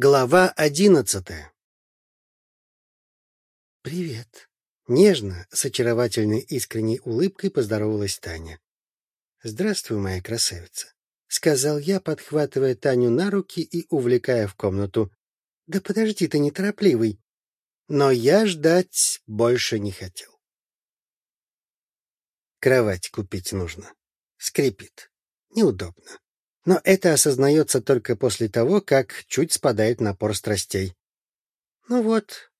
Глава одиннадцатая «Привет!» — нежно, с очаровательной искренней улыбкой поздоровалась Таня. «Здравствуй, моя красавица!» — сказал я, подхватывая Таню на руки и увлекая в комнату. «Да подожди ты, неторопливый!» Но я ждать больше не хотел. Кровать купить нужно. Скрипит. Неудобно. Но это осознается только после того, как чуть спадает напор страстей. Ну вот,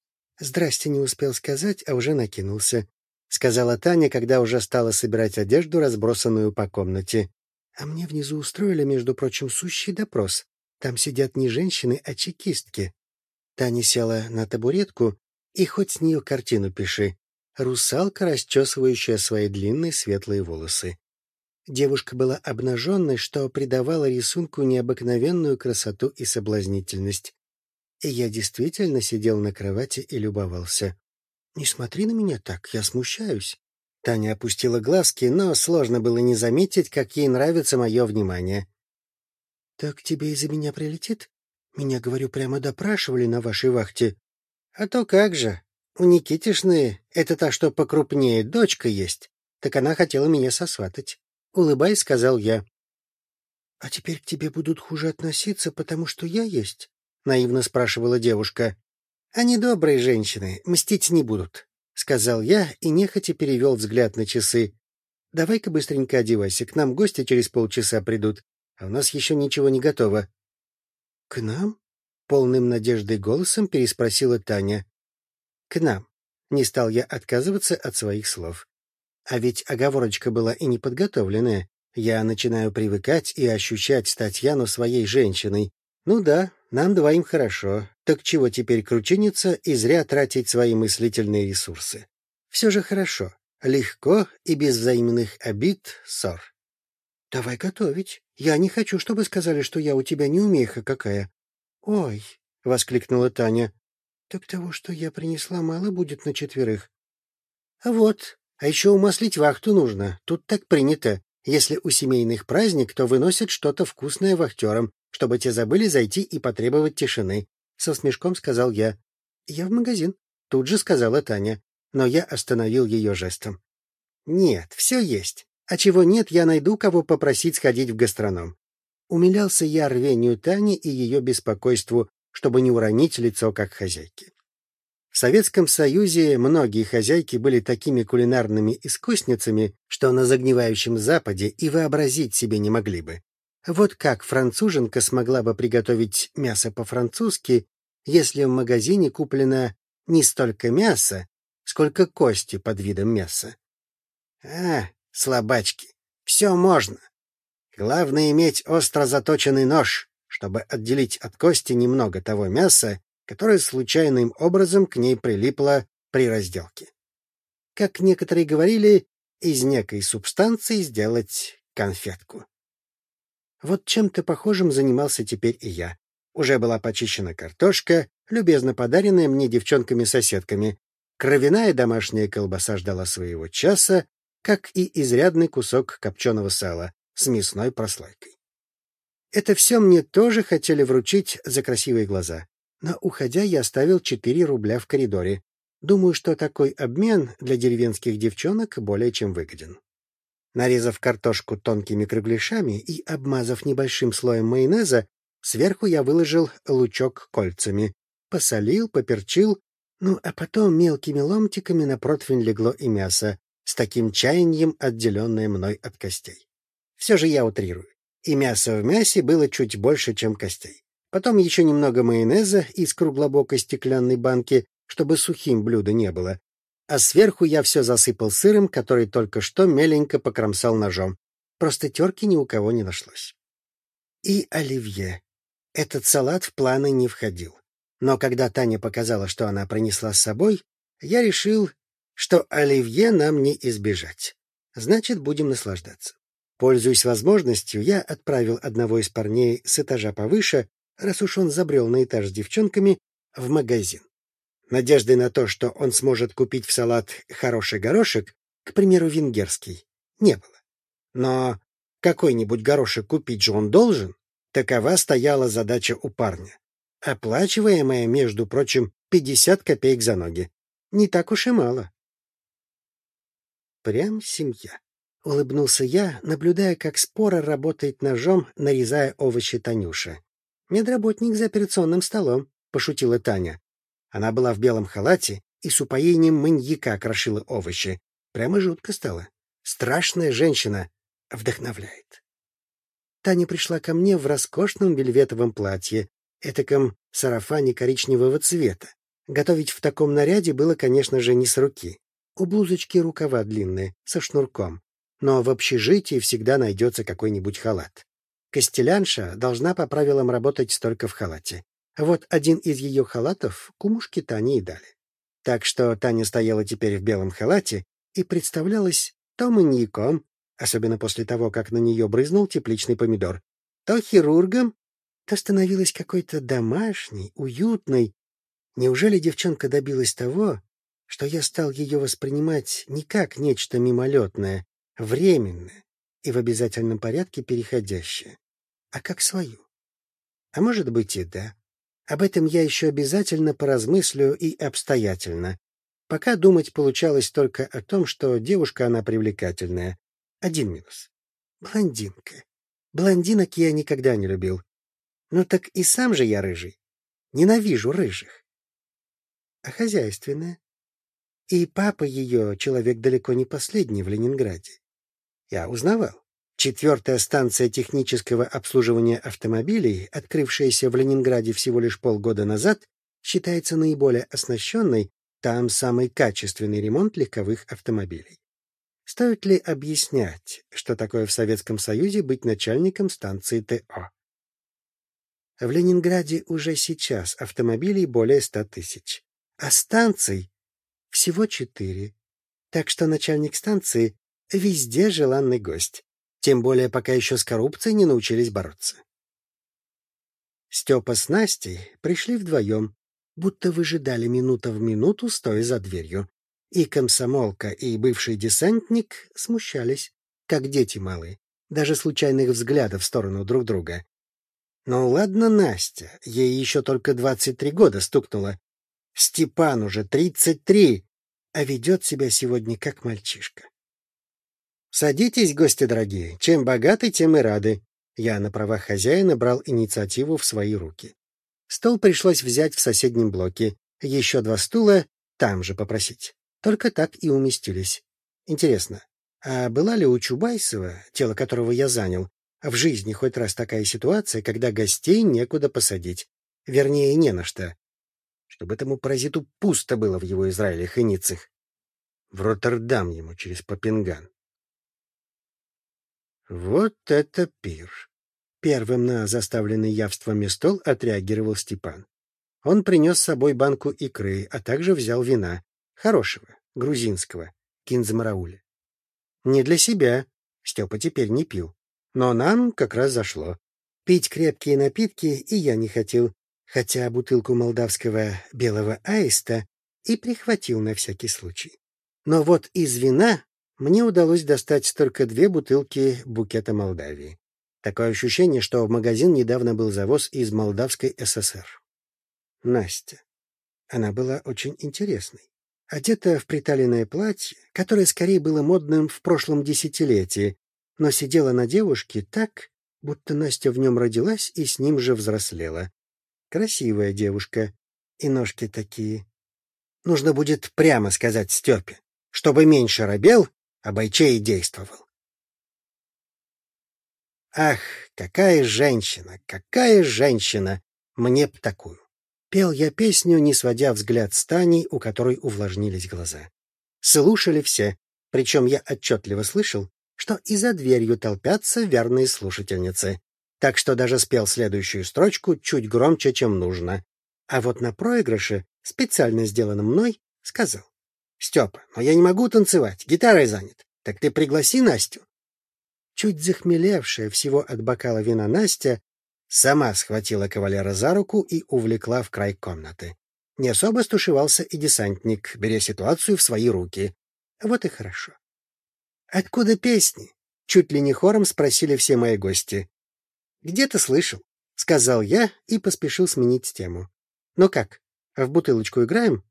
здрасте не успел сказать, а уже накинулся, сказала Таня, когда уже стала собирать одежду, разбросанную по комнате. А мне внизу устроили, между прочим, сущий допрос. Там сидят не женщины, а чекистки. Таня села на табуретку, и хоть с нее картину пиши. Русалка, расчесывающая свои длинные светлые волосы. Девушка была обнаженной, что придавало рисунку необыкновенную красоту и соблазнительность. И я действительно сидел на кровати и любовался. «Не смотри на меня так, я смущаюсь». Таня опустила глазки, но сложно было не заметить, как ей нравится мое внимание. «Так тебе из-за меня прилетит? Меня, говорю, прямо допрашивали на вашей вахте». «А то как же. У Никитишны, это та, что покрупнее, дочка есть. Так она хотела меня сосватать улыбаясь, сказал я. — А теперь к тебе будут хуже относиться, потому что я есть? — наивно спрашивала девушка. — Они добрые женщины, мстить не будут, — сказал я и нехотя перевел взгляд на часы. — Давай-ка быстренько одевайся, к нам гости через полчаса придут, а у нас еще ничего не готово. — К нам? — полным надеждой голосом переспросила Таня. — К нам. Не стал я отказываться от своих слов. А ведь оговорочка была и неподготовленная. Я начинаю привыкать и ощущать Татьяну своей женщиной. Ну да, нам двоим хорошо. Так чего теперь кручиниться и зря тратить свои мыслительные ресурсы? Все же хорошо. Легко и без взаимных обид, ссор. — Давай готовить. Я не хочу, чтобы сказали, что я у тебя неумеха какая. — Ой, — воскликнула Таня. — Так того, что я принесла, мало будет на четверых. — Вот, а еще умаслить вахту нужно. Тут так принято. Если у семейных праздник, то выносят что-то вкусное вахтерам, чтобы те забыли зайти и потребовать тишины. Со смешком сказал я. Я в магазин. Тут же сказала Таня. Но я остановил ее жестом. Нет, все есть. А чего нет, я найду, кого попросить сходить в гастроном. Умилялся я рвению Тани и ее беспокойству, чтобы не уронить лицо как хозяйки. В Советском Союзе многие хозяйки были такими кулинарными искусницами, что на загнивающем Западе и вообразить себе не могли бы. Вот как француженка смогла бы приготовить мясо по-французски, если в магазине куплено не столько мяса, сколько кости под видом мяса. А, слабачки, все можно. Главное иметь остро заточенный нож, чтобы отделить от кости немного того мяса, которая случайным образом к ней прилипла при разделке. Как некоторые говорили, из некой субстанции сделать конфетку. Вот чем-то похожим занимался теперь и я. Уже была почищена картошка, любезно подаренная мне девчонками-соседками. Кровяная домашняя колбаса ждала своего часа, как и изрядный кусок копченого сала с мясной прослойкой. Это все мне тоже хотели вручить за красивые глаза. Но, уходя, я оставил четыре рубля в коридоре. Думаю, что такой обмен для деревенских девчонок более чем выгоден. Нарезав картошку тонкими кругляшами и обмазав небольшим слоем майонеза, сверху я выложил лучок кольцами, посолил, поперчил, ну а потом мелкими ломтиками на противень легло и мясо, с таким чаянием отделенное мной от костей. Все же я утрирую. И мясо в мясе было чуть больше, чем костей. Потом еще немного майонеза из круглобокой стеклянной банки, чтобы сухим блюдо не было. А сверху я все засыпал сыром, который только что меленько покромсал ножом. Просто терки ни у кого не нашлось. И оливье. Этот салат в планы не входил. Но когда Таня показала, что она принесла с собой, я решил, что оливье нам не избежать. Значит, будем наслаждаться. Пользуясь возможностью, я отправил одного из парней с этажа повыше раз уж он забрел на этаж с девчонками, в магазин. Надежды на то, что он сможет купить в салат хороший горошек, к примеру, венгерский, не было. Но какой-нибудь горошек купить же он должен, такова стояла задача у парня. Оплачиваемая, между прочим, 50 копеек за ноги. Не так уж и мало. Прям семья. — улыбнулся я, наблюдая, как спора работает ножом, нарезая овощи Танюша. «Медработник за операционным столом», — пошутила Таня. Она была в белом халате и с упоением маньяка крошила овощи. Прямо жутко стало. Страшная женщина вдохновляет. Таня пришла ко мне в роскошном вельветовом платье, этаком сарафане коричневого цвета. Готовить в таком наряде было, конечно же, не с руки. У блузочки рукава длинные, со шнурком но в общежитии всегда найдется какой-нибудь халат. Костелянша должна по правилам работать только в халате. Вот один из ее халатов кумушке Тане и дали. Так что Таня стояла теперь в белом халате и представлялась то маньяком, особенно после того, как на нее брызнул тепличный помидор, то хирургом, то становилась какой-то домашней, уютной. Неужели девчонка добилась того, что я стал ее воспринимать не как нечто мимолетное, временное и в обязательном порядке переходящее, а как свою. А может быть и да. Об этом я еще обязательно поразмыслю и обстоятельно. Пока думать получалось только о том, что девушка она привлекательная. Один минус. Блондинка. Блондинок я никогда не любил. Ну так и сам же я рыжий. Ненавижу рыжих. А хозяйственная? И папа ее человек далеко не последний в Ленинграде. Я узнавал. Четвертая станция технического обслуживания автомобилей, открывшаяся в Ленинграде всего лишь полгода назад, считается наиболее оснащенной, там самый качественный ремонт легковых автомобилей. Стоит ли объяснять, что такое в Советском Союзе быть начальником станции ТО? В Ленинграде уже сейчас автомобилей более ста тысяч, а станций всего четыре. Так что начальник станции Везде желанный гость. Тем более, пока еще с коррупцией не научились бороться. Степа с Настей пришли вдвоем, будто выжидали минута в минуту, стоя за дверью. И комсомолка, и бывший десантник смущались, как дети малые, даже случайных взглядов в сторону друг друга. Ну ладно, Настя, ей еще только двадцать три года стукнуло. Степан уже тридцать три, а ведет себя сегодня как мальчишка. Садитесь, гости дорогие. Чем богаты, тем и рады. Я на правах хозяина брал инициативу в свои руки. Стол пришлось взять в соседнем блоке. Еще два стула там же попросить. Только так и уместились. Интересно, а была ли у Чубайсова, тело которого я занял, в жизни хоть раз такая ситуация, когда гостей некуда посадить? Вернее, не на что. Чтобы этому паразиту пусто было в его Израилях и Ниццах. В Роттердам ему через Попинган. Вот это пир! Первым на заставленный явствами стол отреагировал Степан. Он принес с собой банку икры, а также взял вина. Хорошего, грузинского, кинзамарауля. Не для себя. Степа теперь не пил. Но нам как раз зашло. Пить крепкие напитки и я не хотел, хотя бутылку молдавского белого аиста и прихватил на всякий случай. Но вот из вина мне удалось достать только две бутылки букета Молдавии. Такое ощущение, что в магазин недавно был завоз из Молдавской ССР. Настя. Она была очень интересной. Одета в приталенное платье, которое скорее было модным в прошлом десятилетии, но сидела на девушке так, будто Настя в нем родилась и с ним же взрослела. Красивая девушка, и ножки такие. Нужно будет прямо сказать Степе, чтобы меньше робел а Бойчей действовал. Ах, какая женщина, какая женщина! Мне б такую! Пел я песню, не сводя взгляд с Таней, у которой увлажнились глаза. Слушали все, причем я отчетливо слышал, что и за дверью толпятся верные слушательницы, так что даже спел следующую строчку чуть громче, чем нужно. А вот на проигрыше, специально сделанном мной, сказал. Степа, но я не могу танцевать, гитарой занят. Так ты пригласи Настю. Чуть захмелевшая всего от бокала вина Настя сама схватила кавалера за руку и увлекла в край комнаты. Не особо стушевался и десантник, беря ситуацию в свои руки. Вот и хорошо. «Откуда песни?» — чуть ли не хором спросили все мои гости. «Где ты слышал?» — сказал я и поспешил сменить тему. Ну как, в бутылочку играем?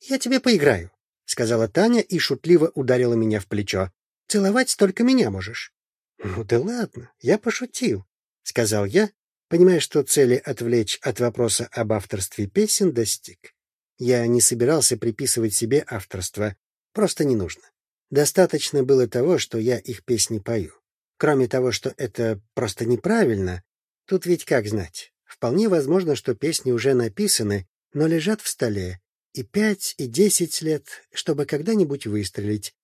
Я тебе поиграю, сказала Таня и шутливо ударила меня в плечо. Целовать только меня можешь. Ну да ладно, я пошутил, сказал я, понимая, что цели отвлечь от вопроса об авторстве песен достиг. Я не собирался приписывать себе авторство, просто не нужно. Достаточно было того, что я их песни пою. Кроме того, что это просто неправильно, тут ведь как знать. Вполне возможно, что песни уже написаны, но лежат в столе, и пять, и десять лет, чтобы когда-нибудь выстрелить.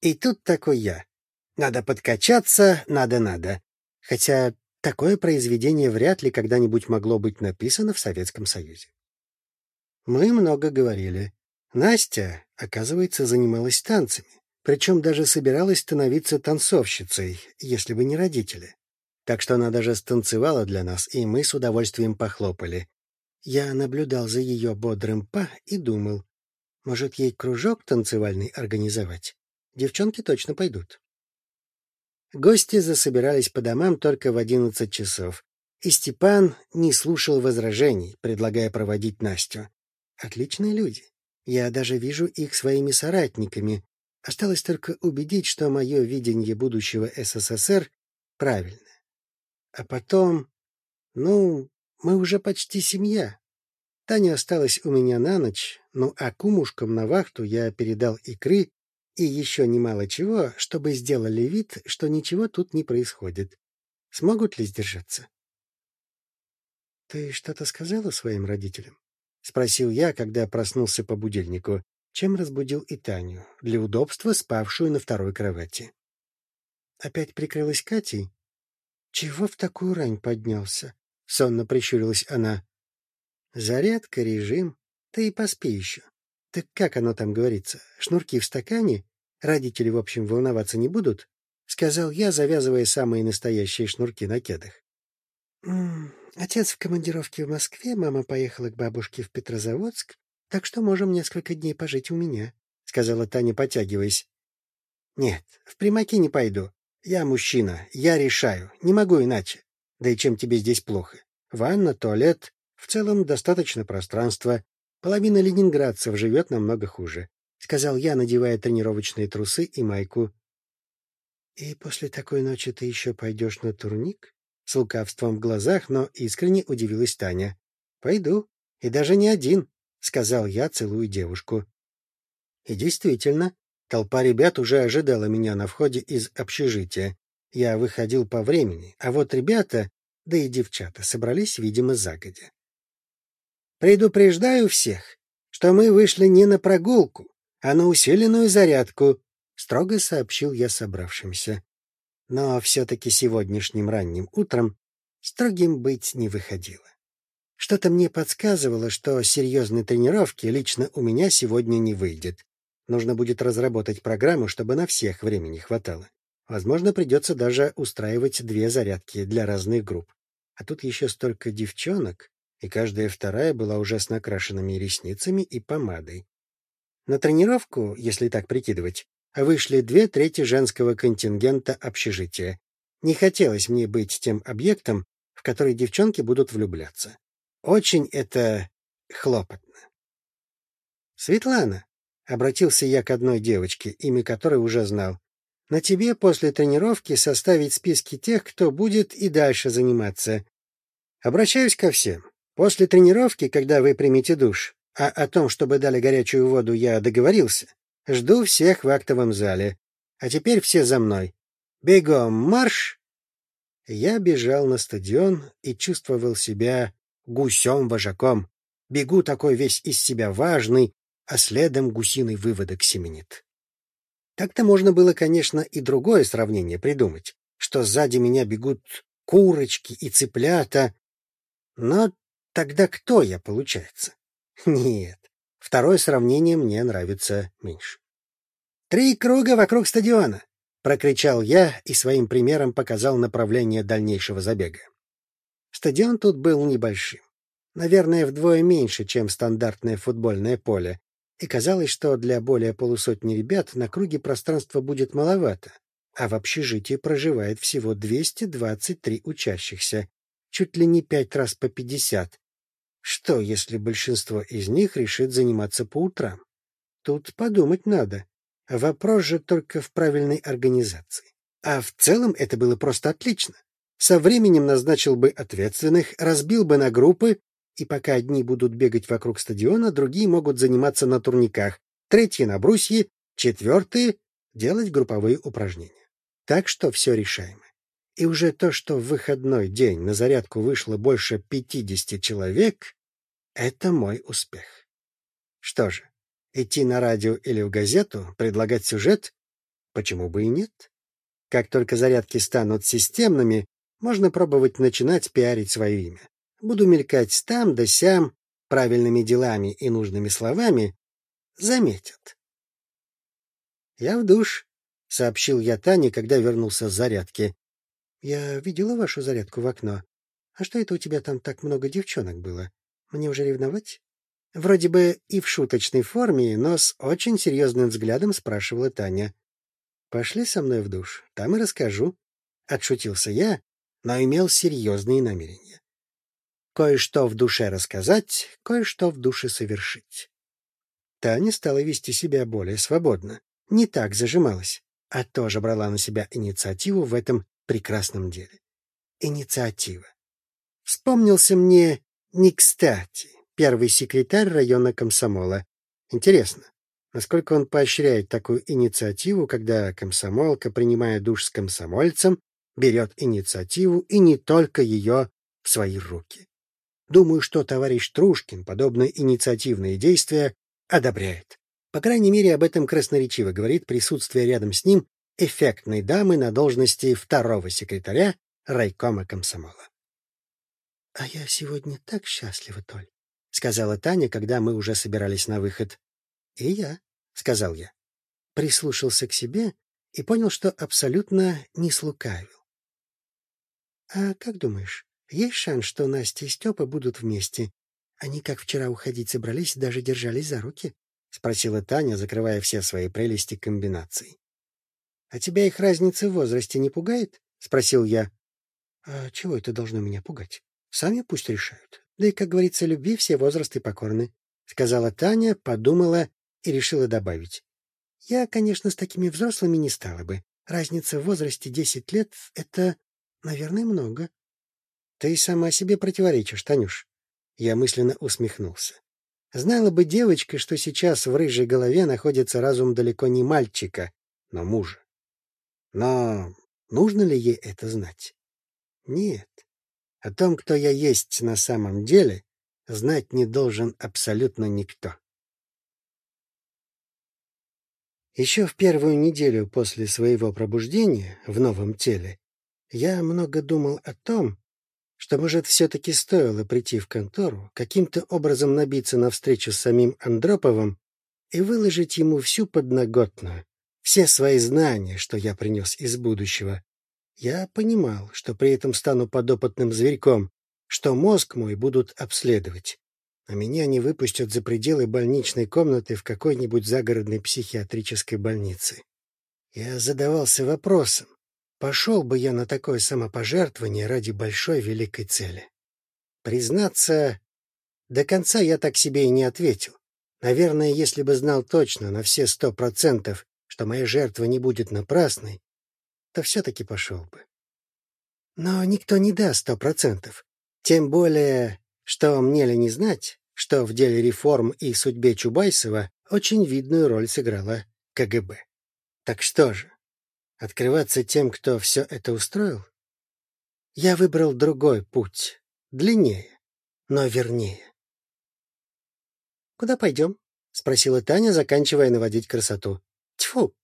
И тут такой я. Надо подкачаться, надо-надо. Хотя такое произведение вряд ли когда-нибудь могло быть написано в Советском Союзе. Мы много говорили. Настя, оказывается, занималась танцами, причем даже собиралась становиться танцовщицей, если бы не родители. Так что она даже станцевала для нас, и мы с удовольствием похлопали. Я наблюдал за ее бодрым па и думал, может, ей кружок танцевальный организовать? Девчонки точно пойдут. Гости засобирались по домам только в одиннадцать часов, и Степан не слушал возражений, предлагая проводить Настю. Отличные люди. Я даже вижу их своими соратниками. Осталось только убедить, что мое видение будущего СССР правильное. А потом... Ну, мы уже почти семья. Таня осталась у меня на ночь, ну а кумушкам на вахту я передал икры и еще немало чего, чтобы сделали вид, что ничего тут не происходит. Смогут ли сдержаться? — Ты что-то сказала своим родителям? — спросил я, когда проснулся по будильнику, чем разбудил и Таню, для удобства спавшую на второй кровати. Опять прикрылась Катей? — Чего в такую рань поднялся? — сонно прищурилась она. — Зарядка, режим. Ты и поспи еще. Так как оно там говорится? Шнурки в стакане? Родители, в общем, волноваться не будут? — сказал я, завязывая самые настоящие шнурки на кедах. Отец в командировке в Москве, мама поехала к бабушке в Петрозаводск, так что можем несколько дней пожить у меня, — сказала Таня, потягиваясь. — Нет, в примаки не пойду. Я мужчина, я решаю, не могу иначе. Да и чем тебе здесь плохо? Ванна, туалет, в целом достаточно пространства. Половина ленинградцев живет намного хуже, — сказал я, надевая тренировочные трусы и майку. — И после такой ночи ты еще пойдешь на турник? С лукавством в глазах, но искренне удивилась Таня. «Пойду. И даже не один», — сказал я, целую девушку. И действительно, толпа ребят уже ожидала меня на входе из общежития. Я выходил по времени, а вот ребята, да и девчата, собрались, видимо, загодя. «Предупреждаю всех, что мы вышли не на прогулку, а на усиленную зарядку», — строго сообщил я собравшимся но все-таки сегодняшним ранним утром строгим быть не выходило. Что-то мне подсказывало, что серьезной тренировки лично у меня сегодня не выйдет. Нужно будет разработать программу, чтобы на всех времени хватало. Возможно, придется даже устраивать две зарядки для разных групп. А тут еще столько девчонок, и каждая вторая была уже с накрашенными ресницами и помадой. На тренировку, если так прикидывать, вышли две трети женского контингента общежития. Не хотелось мне быть тем объектом, в который девчонки будут влюбляться. Очень это хлопотно. «Светлана», — обратился я к одной девочке, имя которой уже знал, «на тебе после тренировки составить списки тех, кто будет и дальше заниматься. Обращаюсь ко всем. После тренировки, когда вы примете душ, а о том, чтобы дали горячую воду, я договорился, Жду всех в актовом зале. А теперь все за мной. Бегом, марш!» Я бежал на стадион и чувствовал себя гусем-вожаком. Бегу такой весь из себя важный, а следом гусиный выводок семенит. Так-то можно было, конечно, и другое сравнение придумать, что сзади меня бегут курочки и цыплята. Но тогда кто я, получается? Нет, Второе сравнение мне нравится меньше. «Три круга вокруг стадиона!» — прокричал я и своим примером показал направление дальнейшего забега. Стадион тут был небольшим. Наверное, вдвое меньше, чем стандартное футбольное поле, и казалось, что для более полусотни ребят на круге пространства будет маловато, а в общежитии проживает всего 223 учащихся, чуть ли не пять раз по пятьдесят. Что, если большинство из них решит заниматься по утрам? Тут подумать надо. Вопрос же только в правильной организации. А в целом это было просто отлично. Со временем назначил бы ответственных, разбил бы на группы, и пока одни будут бегать вокруг стадиона, другие могут заниматься на турниках, третьи на брусье, четвертые — делать групповые упражнения. Так что все решаемо. И уже то, что в выходной день на зарядку вышло больше 50 человек, это мой успех. Что же, идти на радио или в газету, предлагать сюжет? Почему бы и нет? Как только зарядки станут системными, можно пробовать начинать пиарить свое имя. Буду мелькать там да сям, правильными делами и нужными словами, заметят. «Я в душ», — сообщил я Тане, когда вернулся с зарядки. «Я видела вашу зарядку в окно. А что это у тебя там так много девчонок было? Мне уже ревновать?» Вроде бы и в шуточной форме, но с очень серьезным взглядом спрашивала Таня. «Пошли со мной в душ, там и расскажу». Отшутился я, но имел серьезные намерения. Кое-что в душе рассказать, кое-что в душе совершить. Таня стала вести себя более свободно, не так зажималась, а тоже брала на себя инициативу в этом прекрасном деле. Инициатива. Вспомнился мне не кстати первый секретарь района комсомола. Интересно, насколько он поощряет такую инициативу, когда комсомолка, принимая душ с комсомольцем, берет инициативу и не только ее в свои руки. Думаю, что товарищ Трушкин подобные инициативные действия одобряет. По крайней мере, об этом красноречиво говорит присутствие рядом с ним эффектной дамы на должности второго секретаря райкома комсомола. — А я сегодня так счастлива, Толь, — сказала Таня, когда мы уже собирались на выход. — И я, — сказал я. Прислушался к себе и понял, что абсолютно не слукавил. — А как думаешь, есть шанс, что Настя и Степа будут вместе? Они, как вчера уходить собрались, даже держались за руки? — спросила Таня, закрывая все свои прелести комбинаций. — А тебя их разница в возрасте не пугает? — спросил я. — А чего это должно меня пугать? Сами пусть решают. Да и, как говорится, любви все возрасты покорны, — сказала Таня, подумала и решила добавить. — Я, конечно, с такими взрослыми не стала бы. Разница в возрасте десять лет — это Наверное, много. Ты сама себе противоречишь, Танюш. Я мысленно усмехнулся. Знала бы девочка, что сейчас в рыжей голове находится разум далеко не мальчика, но мужа. Но нужно ли ей это знать? Нет. О том, кто я есть на самом деле, знать не должен абсолютно никто. Еще в первую неделю после своего пробуждения в новом теле я много думал о том, что, может, все-таки стоило прийти в контору, каким-то образом набиться на встречу с самим Андроповым и выложить ему всю подноготную, все свои знания, что я принес из будущего. Я понимал, что при этом стану подопытным зверьком, что мозг мой будут обследовать, а меня не выпустят за пределы больничной комнаты в какой-нибудь загородной психиатрической больнице. Я задавался вопросом, Пошел бы я на такое самопожертвование ради большой великой цели. Признаться, до конца я так себе и не ответил. Наверное, если бы знал точно, на все сто процентов, что моя жертва не будет напрасной, то все-таки пошел бы. Но никто не даст сто процентов. Тем более, что мне ли не знать, что в деле реформ и судьбе Чубайсова очень видную роль сыграла КГБ. Так что же, Открываться тем, кто все это устроил? Я выбрал другой путь, длиннее, но вернее. «Куда пойдем?» — спросила Таня, заканчивая наводить красоту. «Тьфу!»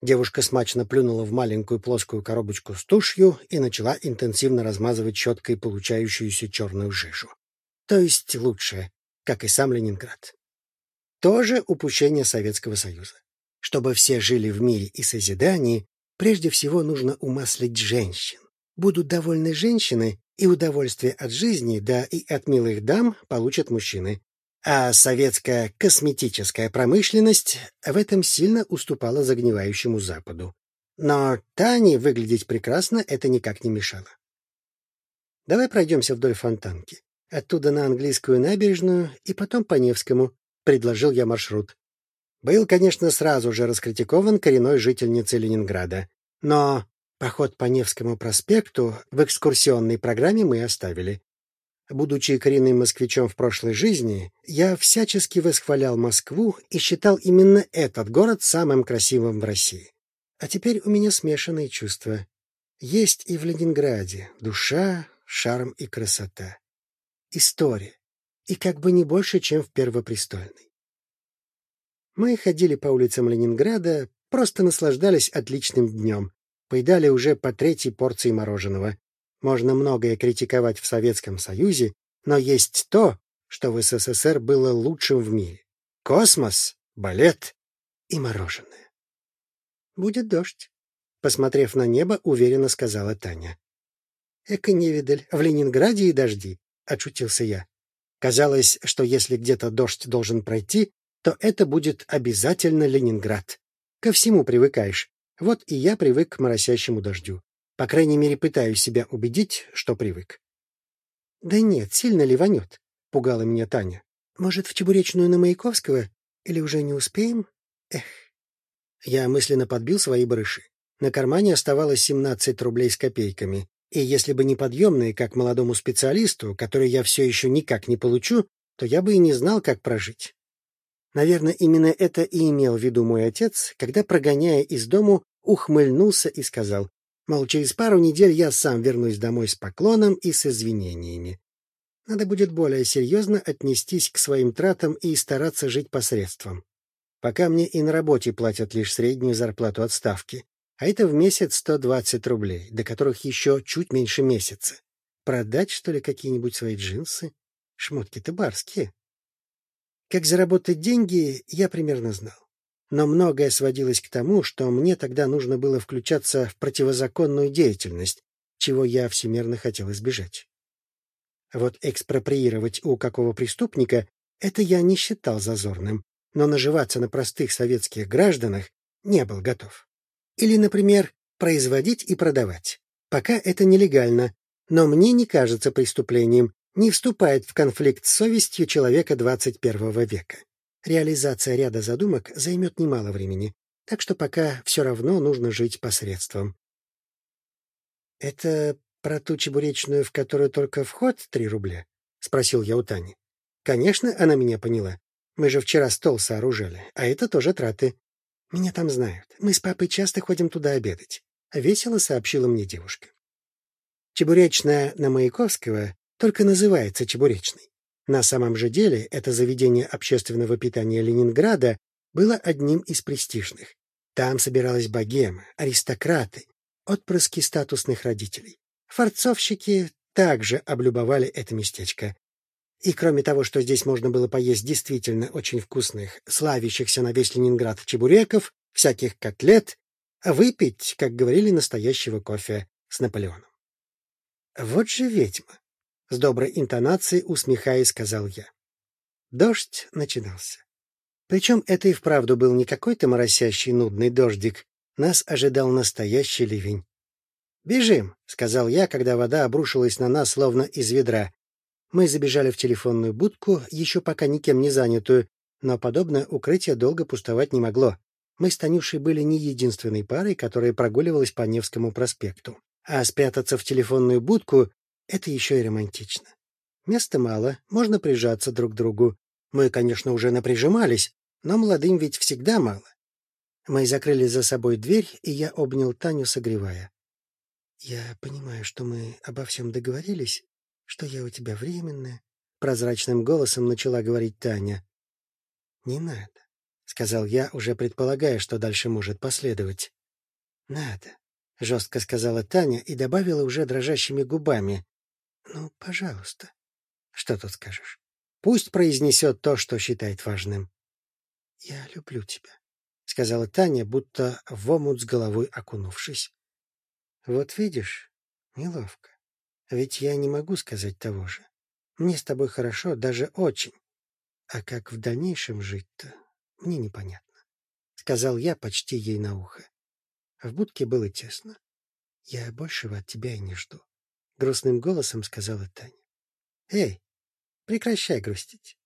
Девушка смачно плюнула в маленькую плоскую коробочку с тушью и начала интенсивно размазывать щеткой получающуюся черную жижу. То есть лучше, как и сам Ленинград. Тоже упущение Советского Союза. Чтобы все жили в мире и созидании, Прежде всего нужно умаслить женщин. Будут довольны женщины, и удовольствие от жизни, да и от милых дам получат мужчины. А советская косметическая промышленность в этом сильно уступала загнивающему Западу. Но Тане выглядеть прекрасно это никак не мешало. Давай пройдемся вдоль фонтанки. Оттуда на английскую набережную и потом по Невскому. Предложил я маршрут. Был, конечно, сразу же раскритикован коренной жительницей Ленинграда. Но поход по Невскому проспекту в экскурсионной программе мы оставили. Будучи коренным москвичом в прошлой жизни, я всячески восхвалял Москву и считал именно этот город самым красивым в России. А теперь у меня смешанные чувства. Есть и в Ленинграде душа, шарм и красота. История. И как бы не больше, чем в Первопрестольной. Мы ходили по улицам Ленинграда, просто наслаждались отличным днем, поедали уже по третьей порции мороженого. Можно многое критиковать в Советском Союзе, но есть то, что в СССР было лучшим в мире. Космос, балет и мороженое. «Будет дождь», — посмотрев на небо, уверенно сказала Таня. «Эка невидаль, в Ленинграде и дожди», — отшутился я. Казалось, что если где-то дождь должен пройти, то это будет обязательно Ленинград. Ко всему привыкаешь. Вот и я привык к моросящему дождю. По крайней мере, пытаюсь себя убедить, что привык. — Да нет, сильно ли вонет? — пугала меня Таня. — Может, в Чебуречную на Маяковского? Или уже не успеем? Эх. Я мысленно подбил свои барыши. На кармане оставалось 17 рублей с копейками. И если бы не подъемные, как молодому специалисту, который я все еще никак не получу, то я бы и не знал, как прожить. Наверное, именно это и имел в виду мой отец, когда, прогоняя из дому, ухмыльнулся и сказал, Мол, через пару недель я сам вернусь домой с поклоном и с извинениями. Надо будет более серьезно отнестись к своим тратам и стараться жить посредством. Пока мне и на работе платят лишь среднюю зарплату отставки, а это в месяц 120 рублей, до которых еще чуть меньше месяца. Продать, что ли, какие-нибудь свои джинсы? Шмотки-то барские. Как заработать деньги, я примерно знал но многое сводилось к тому, что мне тогда нужно было включаться в противозаконную деятельность, чего я всемерно хотел избежать. Вот экспроприировать у какого преступника — это я не считал зазорным, но наживаться на простых советских гражданах не был готов. Или, например, производить и продавать. Пока это нелегально, но мне не кажется преступлением, не вступает в конфликт с совестью человека 21 века. Реализация ряда задумок займет немало времени, так что пока все равно нужно жить посредством. — Это про ту чебуречную, в которую только вход три рубля? — спросил я у Тани. — Конечно, она меня поняла. Мы же вчера стол сооружали, а это тоже траты. Меня там знают. Мы с папой часто ходим туда обедать. Весело сообщила мне девушка. Чебуречная на Маяковского только называется чебуречной. На самом же деле это заведение общественного питания Ленинграда было одним из престижных. Там собиралась богема, аристократы, отпрыски статусных родителей. Форцовщики также облюбовали это местечко. И кроме того, что здесь можно было поесть действительно очень вкусных, славящихся на весь Ленинград чебуреков, всяких котлет, выпить, как говорили, настоящего кофе с Наполеоном. Вот же ведьма. С доброй интонацией усмехаясь, сказал я. Дождь начинался. Причем это и вправду был не какой-то моросящий нудный дождик. Нас ожидал настоящий ливень. «Бежим», — сказал я, когда вода обрушилась на нас, словно из ведра. Мы забежали в телефонную будку, еще пока никем не занятую, но подобное укрытие долго пустовать не могло. Мы с Танюшей были не единственной парой, которая прогуливалась по Невскому проспекту. А спрятаться в телефонную будку это еще и романтично. Места мало, можно прижаться друг к другу. Мы, конечно, уже напряжимались, но молодым ведь всегда мало. Мы закрыли за собой дверь, и я обнял Таню, согревая. — Я понимаю, что мы обо всем договорились, что я у тебя временная, — прозрачным голосом начала говорить Таня. — Не надо, — сказал я, уже предполагая, что дальше может последовать. — Надо, — жестко сказала Таня и добавила уже дрожащими губами. Ну, пожалуйста. Что тут скажешь? Пусть произнесет то, что считает важным. — Я люблю тебя, — сказала Таня, будто в омут с головой окунувшись. — Вот видишь, неловко. Ведь я не могу сказать того же. Мне с тобой хорошо, даже очень. А как в дальнейшем жить-то, мне непонятно. Сказал я почти ей на ухо. В будке было тесно. Я большего от тебя и не жду. — грустным голосом сказала Таня. — Эй, прекращай грустить.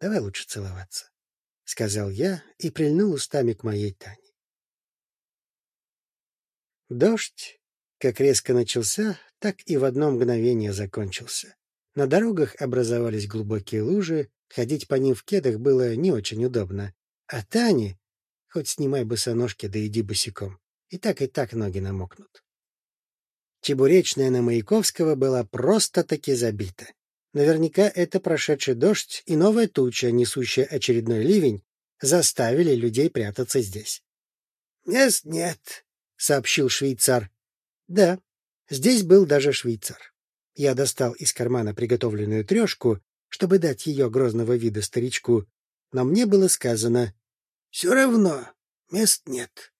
Давай лучше целоваться, — сказал я и прильнул устами к моей Тане. Дождь, как резко начался, так и в одно мгновение закончился. На дорогах образовались глубокие лужи, ходить по ним в кедах было не очень удобно. А Тане, хоть снимай босоножки да иди босиком, и так и так ноги намокнут. Чебуречная на Маяковского была просто-таки забита. Наверняка это прошедший дождь и новая туча, несущая очередной ливень, заставили людей прятаться здесь. — Мест нет, — сообщил швейцар. — Да, здесь был даже швейцар. Я достал из кармана приготовленную трешку, чтобы дать ее грозного вида старичку, но мне было сказано — Все равно мест нет.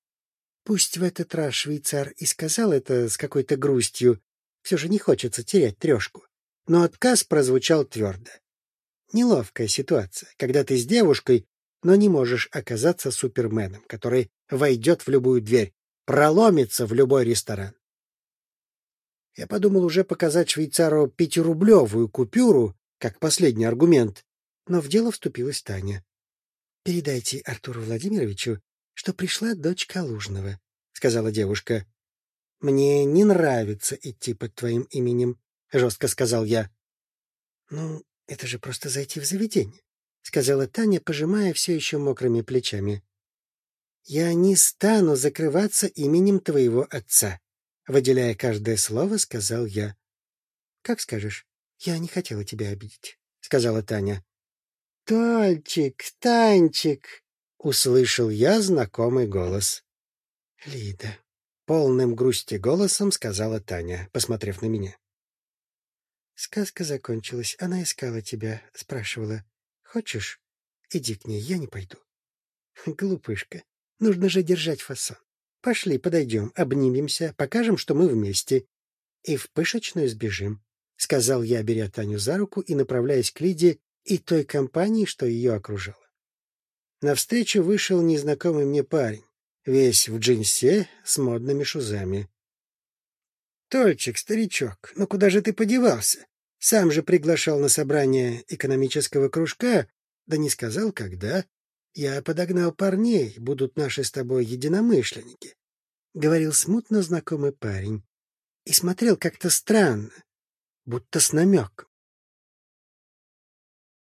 Пусть в этот раз швейцар и сказал это с какой-то грустью, все же не хочется терять трешку. Но отказ прозвучал твердо. Неловкая ситуация, когда ты с девушкой, но не можешь оказаться суперменом, который войдет в любую дверь, проломится в любой ресторан. Я подумал уже показать швейцару пятирублевую купюру, как последний аргумент, но в дело вступилась Таня. — Передайте Артуру Владимировичу, что пришла дочь Калужного, — сказала девушка. — Мне не нравится идти под твоим именем, — жестко сказал я. — Ну, это же просто зайти в заведение, — сказала Таня, пожимая все еще мокрыми плечами. — Я не стану закрываться именем твоего отца, — выделяя каждое слово, сказал я. — Как скажешь. Я не хотела тебя обидеть, — сказала Таня. — Тольчик, Танчик, услышал я знакомый голос. Лида, полным грусти голосом сказала Таня, посмотрев на меня. Сказка закончилась. Она искала тебя, спрашивала: "Хочешь? Иди к ней, я не пойду". Глупышка. Нужно же держать фасон. Пошли, подойдем, обнимемся, покажем, что мы вместе. И в пышечную сбежим, — сказал я, беря Таню за руку и направляясь к Лиде и той компании, что ее окружала. Навстречу вышел незнакомый мне парень, весь в джинсе с модными шузами. — Тольчик, старичок, ну куда же ты подевался? Сам же приглашал на собрание экономического кружка, да не сказал, когда. Я подогнал парней, будут наши с тобой единомышленники. Говорил смутно знакомый парень. И смотрел как-то странно, будто с намеком.